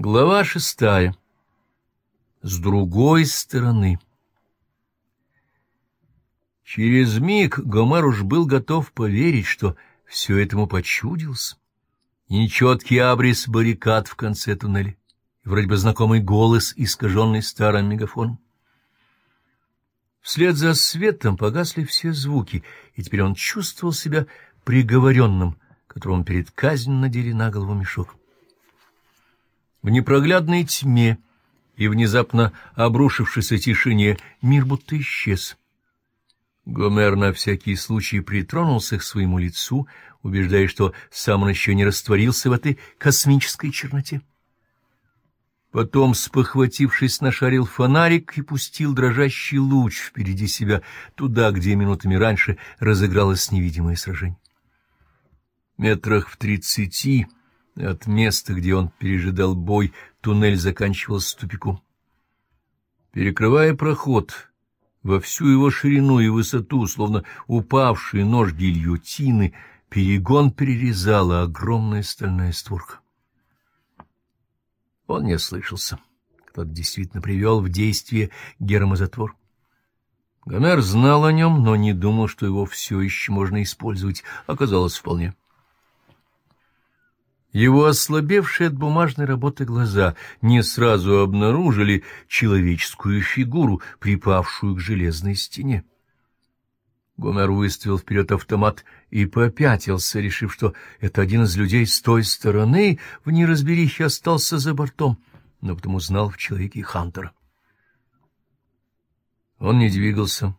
Глава шестая. С другой стороны. Через миг Гомер уж был готов поверить, что все этому почудился. И нечеткий абрис баррикад в конце туннеля, вроде бы знакомый голос, искаженный старым мегафоном. Вслед за светом погасли все звуки, и теперь он чувствовал себя приговоренным, которому перед казнью надели на голову мешок. В непроглядной тьме и внезапно обрушившейся тишине мир будто исчез. Гомер на всякий случай притронулся к своему лицу, убеждая, что сам он еще не растворился в этой космической черноте. Потом, спохватившись, нашарил фонарик и пустил дрожащий луч впереди себя туда, где минутами раньше разыгралось невидимое сражение. Метрах в тридцати от места, где он пережидал бой, туннель заканчивался тупиком. Перекрывая проход во всю его ширину и высоту, словно упавший нож гильотины, перегон перерезала огромная стальная створка. Он не слышался. Кто-то действительно привел в действие гермозатвор. Гомер знал о нем, но не думал, что его все еще можно использовать. Оказалось, вполне. — его ослабевшие от бумажной работы глаза не сразу обнаружили человеческую фигуру, припавшую к железной стене. Гомер выставил вперед автомат и попятился, решив, что это один из людей с той стороны в неразберихе остался за бортом, но потом узнал в человеке Хантера. Он не двигался.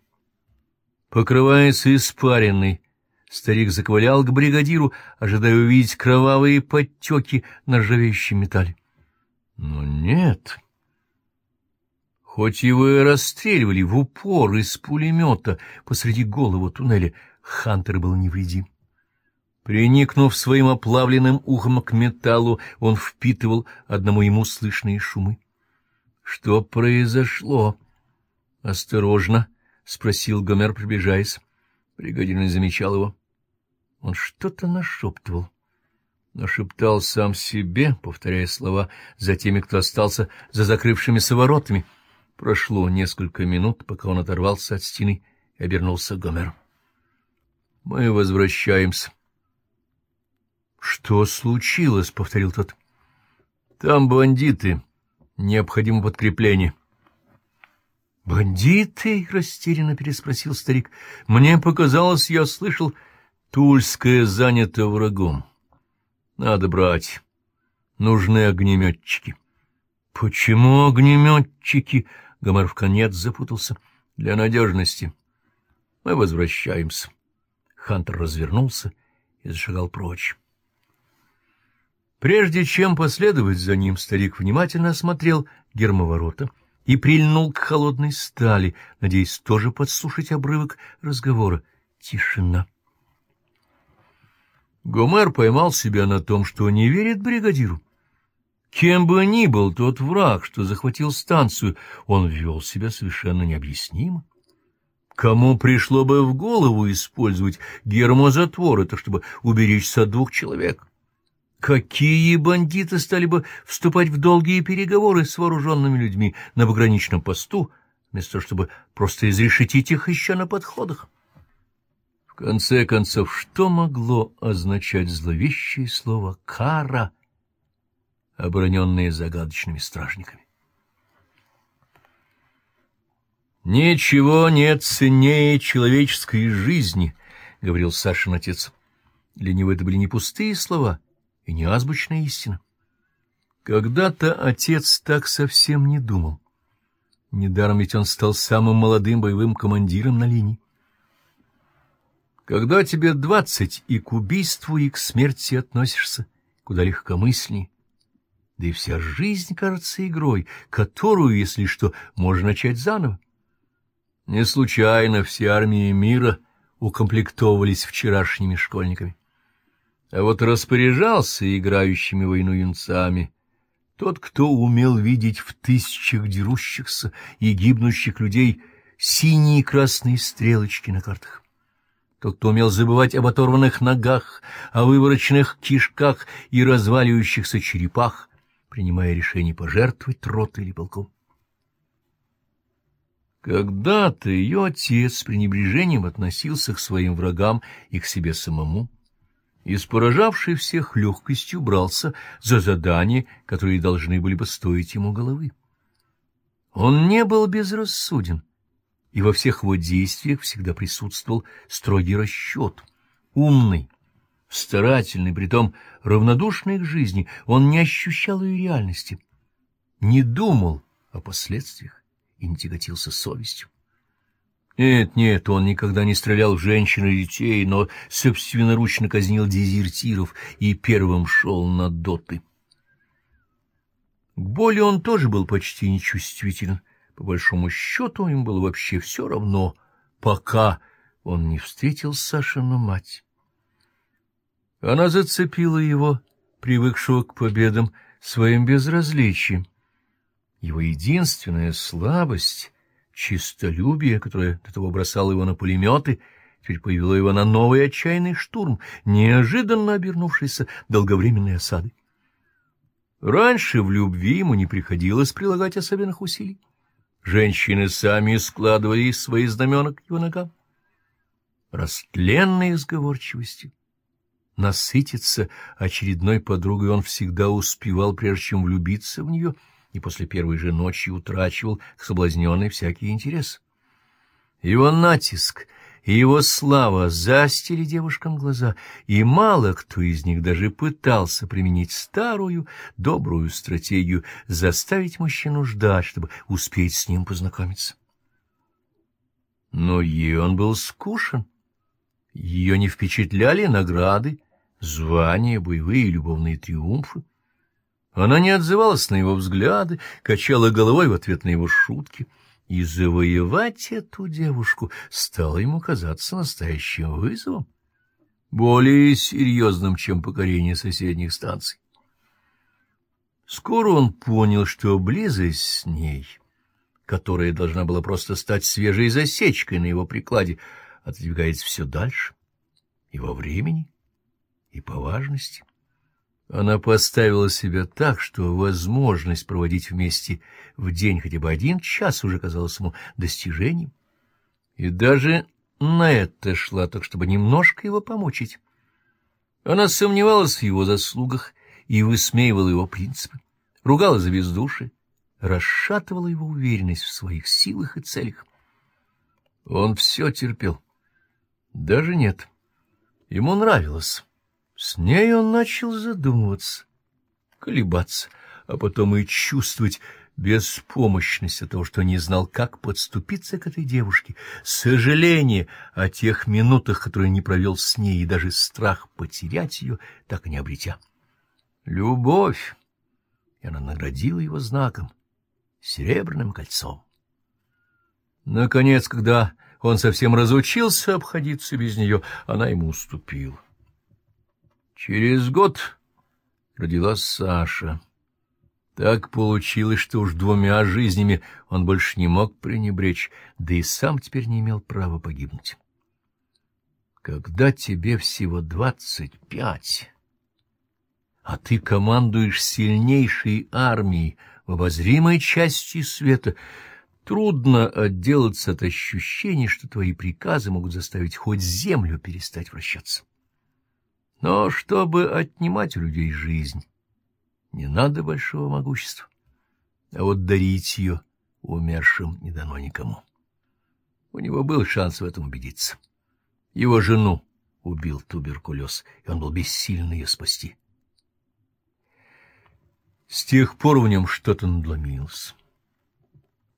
Покрываясь испаренной, Старик заковылял к бригадиру, ожидая увидеть кровавые подтеки на ржавеющем металле. Но нет. Хоть его и расстреливали в упор из пулемета посреди голого туннеля, Хантер был невредим. Приникнув своим оплавленным ухом к металлу, он впитывал одному ему слышные шумы. — Что произошло? — Осторожно, — спросил Гомер, приближаясь. Бригадир не замечал его. Он что-то нашептывал. Нашептал сам себе, повторяя слова за теми, кто остался за закрывшимися воротами. Прошло несколько минут, пока он оторвался от стены и обернулся к Гомеру. — Мы возвращаемся. — Что случилось? — повторил тот. — Там бандиты. Необходимо подкрепление. — Бандиты? — растерянно переспросил старик. — Мне показалось, я слышал... Тульская занята врагом. Надо брать. Нужны огнеметчики. Почему огнеметчики? Гомер в конец запутался. Для надежности. Мы возвращаемся. Хантер развернулся и зашагал прочь. Прежде чем последовать за ним, старик внимательно осмотрел гермоворота и прильнул к холодной стали, надеясь тоже подслушать обрывок разговора. Тишина. Гомер поймал себя на том, что не верит бригадиру. Кем бы ни был тот враг, что захватил станцию, он вел себя совершенно необъяснимо. Кому пришло бы в голову использовать гермозатвор, это чтобы уберечься от двух человек? Какие бандиты стали бы вступать в долгие переговоры с вооруженными людьми на пограничном посту, вместо того, чтобы просто изрешетить их еще на подходах? Конце концов, что могло означать зловещее слово «кара», обороненное загадочными стражниками? «Ничего нет ценнее человеческой жизни», — говорил Сашин отец. Для него это были не пустые слова и не азбучная истина. Когда-то отец так совсем не думал. Недаром ведь он стал самым молодым боевым командиром на линии. Когда тебе двадцать, и к убийству, и к смерти относишься куда легкомыслней, да и вся жизнь кажется игрой, которую, если что, можно начать заново. Не случайно все армии мира укомплектовывались вчерашними школьниками. А вот распоряжался играющими войну юнцами тот, кто умел видеть в тысячах дерущихся и гибнущих людей синие и красные стрелочки на картах тот, кто умел забывать об оторванных ногах, о вывороченных кишках и разваливающихся черепах, принимая решение пожертвовать ротой или полком. Когда-то ее отец с пренебрежением относился к своим врагам и к себе самому, и с поражавшей всех легкостью брался за задания, которые должны были бы стоить ему головы. Он не был безрассуден, и во всех его действиях всегда присутствовал строгий расчет, умный, старательный, притом равнодушный к жизни, он не ощущал ее реальности, не думал о последствиях и не тяготился совестью. Нет, нет, он никогда не стрелял в женщин и детей, но собственноручно казнил дезертиров и первым шел на доты. К боли он тоже был почти нечувствителен. По большому счету им было вообще все равно, пока он не встретил Сашину мать. Она зацепила его, привыкшего к победам, своим безразличием. Его единственная слабость — чистолюбие, которое до того бросало его на пулеметы, теперь повело его на новый отчаянный штурм, неожиданно обернувшийся долговременной осадой. Раньше в любви ему не приходилось прилагать особенных усилий. Женщины сами складывали свои знамена к его ногам. Растленной сговорчивостью. Насытиться очередной подругой он всегда успевал, прежде чем влюбиться в нее, и после первой же ночи утрачивал к соблазненной всякий интерес. Его натиск — и его слава застили девушкам глаза, и мало кто из них даже пытался применить старую добрую стратегию заставить мужчину ждать, чтобы успеть с ним познакомиться. Но ей он был скушен. Ее не впечатляли награды, звания, боевые и любовные триумфы. Она не отзывалась на его взгляды, качала головой в ответ на его шутки — и завоевать эту девушку стало ему казаться настоящим вызовом, более серьезным, чем покорение соседних станций. Скоро он понял, что близость с ней, которая должна была просто стать свежей засечкой на его прикладе, отодвигается все дальше и во времени, и по важности. Она поставила себя так, что возможность проводить вместе в день хотя бы один час уже казалась ему достижением. И даже на это шла так, чтобы немножко его помучить. Она сомневалась в его заслугах и высмеивала его принципы, ругала за бездушие, расшатывала его уверенность в своих силах и целях. Он все терпел. Даже нет. Ему нравилось. С ней он начал задумываться, колебаться, а потом и чувствовать беспомощность от того, что не знал, как подступиться к этой девушке, сожаление о тех минутах, которые не провел с ней, и даже страх потерять ее, так и не обретя. Любовь! И она наградила его знаком, серебряным кольцом. Наконец, когда он совсем разучился обходиться без нее, она ему уступила. Через год родилась Саша. Так получилось, что уж двумя жизнями он больше не мог пренебречь, да и сам теперь не имел права погибнуть. Когда тебе всего двадцать пять, а ты командуешь сильнейшей армией в обозримой части света, трудно отделаться от ощущения, что твои приказы могут заставить хоть землю перестать вращаться. Но чтобы отнимать у людей жизнь, не надо большого могущества, а вот дарить ее умершим не дано никому. У него был шанс в этом убедиться. Его жену убил туберкулез, и он был бессилен ее спасти. С тех пор в нем что-то надломилось.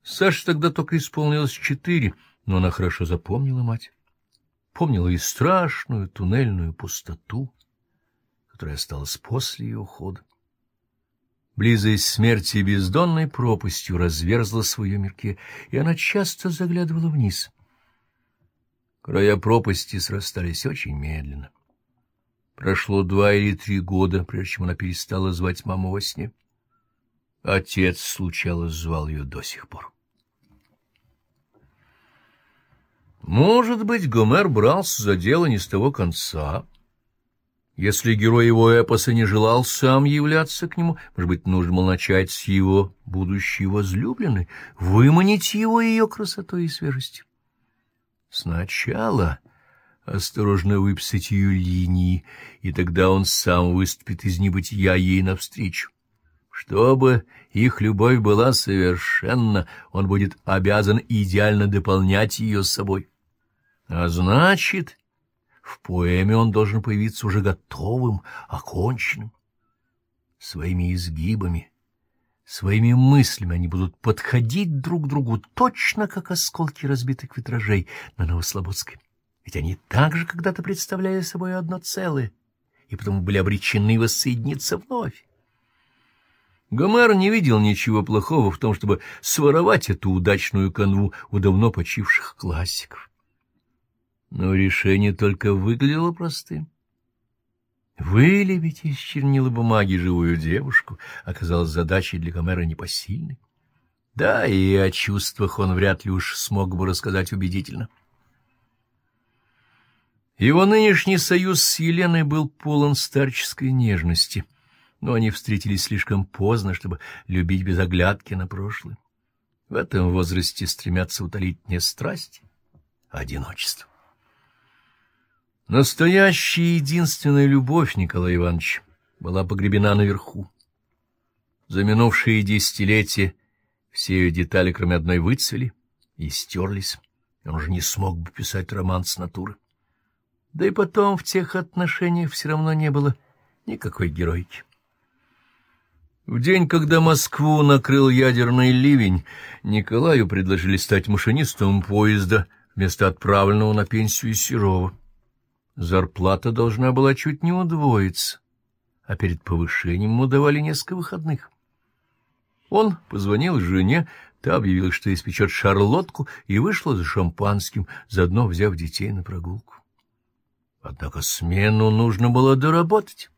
Саше тогда только исполнилось четыре, но она хорошо запомнила мать помнила и страшную туннельную пустоту, которая осталась после ее ухода. Близость смерти бездонной пропастью разверзла свое мирке, и она часто заглядывала вниз. Края пропасти срастались очень медленно. Прошло два или три года, прежде чем она перестала звать маму во сне. Отец, случалось, звал ее до сих пор. Может быть, Гомер брался за дело не с того конца. Если герой его эпоса не желал сам являться к нему, может быть, нужно было начать с его будущей возлюбленной, выманить его ее красотой и свежестью. Сначала осторожно выписать ее линии, и тогда он сам выступит из небытия ей навстречу. Чтобы их любовь была совершенна, он будет обязан идеально дополнять ее собой. А значит, в поэме он должен появиться уже готовым, оконченным. Своими изгибами, своими мыслями они будут подходить друг к другу точно, как осколки разбитых витражей на Новослободской. Ведь они также когда-то представляли собой одно целое, и потому были обречены воссоединиться вновь. Гомер не видел ничего плохого в том, чтобы своровать эту удачную канву у давно почивших классиков. Но решение только выглядело простым. Вылепить из чернила бумаги живую девушку оказалось задачей для Гомера непосильной. Да, и о чувствах он вряд ли уж смог бы рассказать убедительно. Его нынешний союз с Еленой был полон старческой нежности, но они встретились слишком поздно, чтобы любить без оглядки на прошлое. В этом возрасте стремятся утолить не страсть, а одиночество. Настоящая единственная любовь Николая Ивановича была погребена наверху. За минувшие десятилетия все ее детали, кроме одной, выцвели и стерлись. Он уже не смог бы писать роман с натуры. Да и потом в тех отношениях все равно не было никакой героики. В день, когда Москву накрыл ядерный ливень, Николаю предложили стать машинистом поезда вместо отправленного на пенсию Серова. Зарплата должна была чуть не удвоиться, а перед повышением ему давали несколько выходных. Он позвонил жене, та объявила, что испечет шарлотку, и вышла за шампанским, заодно взяв детей на прогулку. Однако смену нужно было доработать.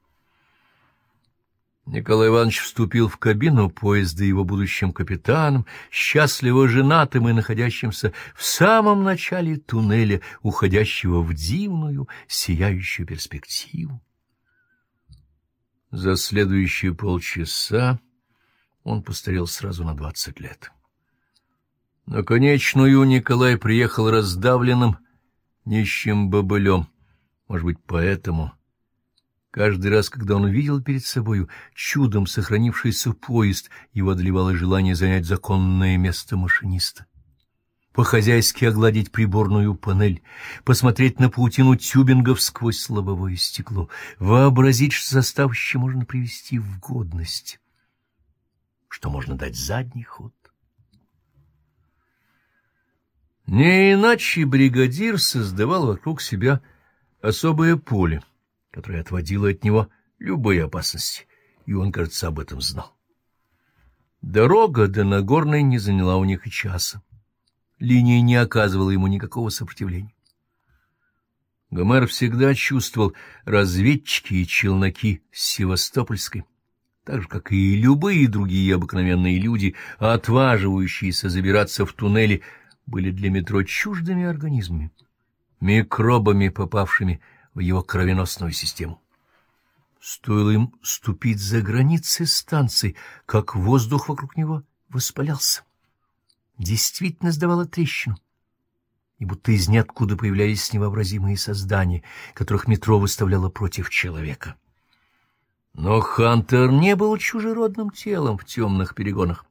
Николай Иванович вступил в кабину поезда его будущим капитаном, счастливо женатым и находящимся в самом начале туннеля, уходящего в дивную, сияющую перспективу. За следующие полчаса он постарел сразу на двадцать лет. На конечную Николай приехал раздавленным, нищим бобылем, может быть, поэтому... Каждый раз, когда он видел перед собою чудом сохранившийся поезд, его одолевало желание занять законное место машиниста. По-хозяйски огладить приборную панель, посмотреть на паутину тюбингов сквозь лобовое стекло, вообразить, что состав еще можно привести в годность, что можно дать задний ход. Не иначе бригадир создавал вокруг себя особое поле, которое отводило от него любые опасности, и он, кажется, об этом знал. Дорога до Нагорной не заняла у них и часа. Линия не оказывала ему никакого сопротивления. Гомер всегда чувствовал разведчики и челноки с Севастопольской, так же, как и любые другие обыкновенные люди, отваживающиеся забираться в туннели, были для метро чуждыми организмами микробами, попавшими в его кровеносную систему. Стоило им ступить за границы станции, как воздух вокруг него воспалялся. Действительно сдавало трещину. И будто из ниоткуда появлялись невообразимые создания, которых метро выставляло против человека. Но Хантер не был чужеродным телом в темных перегонах.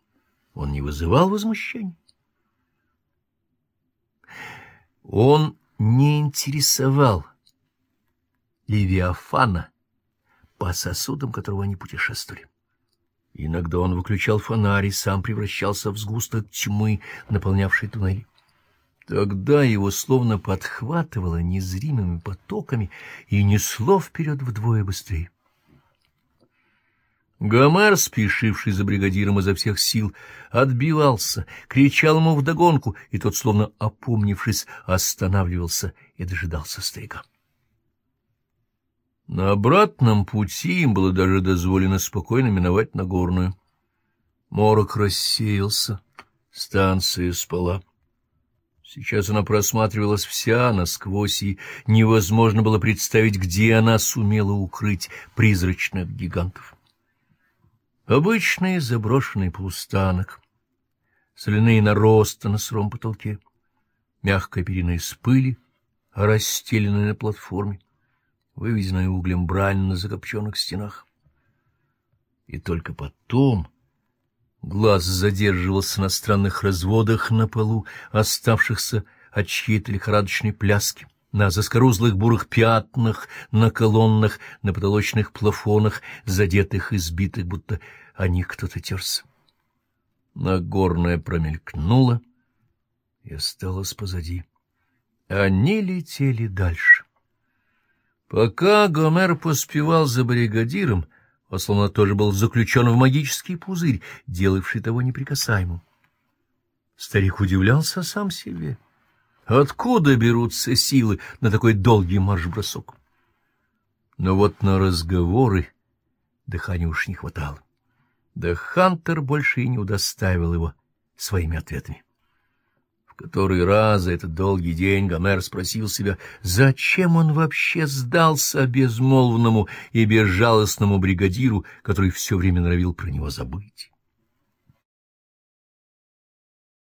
Он не вызывал возмущения. Он не интересовал Левиафана, по сосудам которого они путешествовали. Иногда он выключал фонарь и сам превращался в сгусток тьмы, наполнявший туннели. Тогда его словно подхватывало незримыми потоками и несло вперед вдвое быстрее. Гомер, спешивший за бригадиром изо всех сил, отбивался, кричал ему вдогонку, и тот, словно опомнившись, останавливался и дожидался старика. На обратном пути им было даже дозволено спокойно миновать Нагорную. Морок рассеялся, станция спала. Сейчас она просматривалась вся насквозь, и невозможно было представить, где она сумела укрыть призрачных гигантов. Обычный заброшенный полустанок, соляные наросты на сыром потолке, мягкая перина из пыли, расстеленная на платформе, выведенная углем брань на закопченных стенах. И только потом глаз задерживался на странных разводах на полу, оставшихся от чьей-то лихорадочной пляски, на заскорузлых бурых пятнах, на колоннах, на потолочных плафонах, задетых и сбитых, будто о них кто-то терся. Нагорная промелькнула и осталась позади. Они летели дальше. Пока Гомер поспевал за бригадиром, он словно тоже был заключен в магический пузырь, делавший того неприкасаемым. Старик удивлялся сам себе. Откуда берутся силы на такой долгий марш-бросок? Но вот на разговоры дыхания уж не хватало. Да Хантер больше и не удостаивал его своими ответами. Который раз за этот долгий день Гомер спросил себя, зачем он вообще сдался безмолвному и безжалостному бригадиру, который все время норовил про него забыть.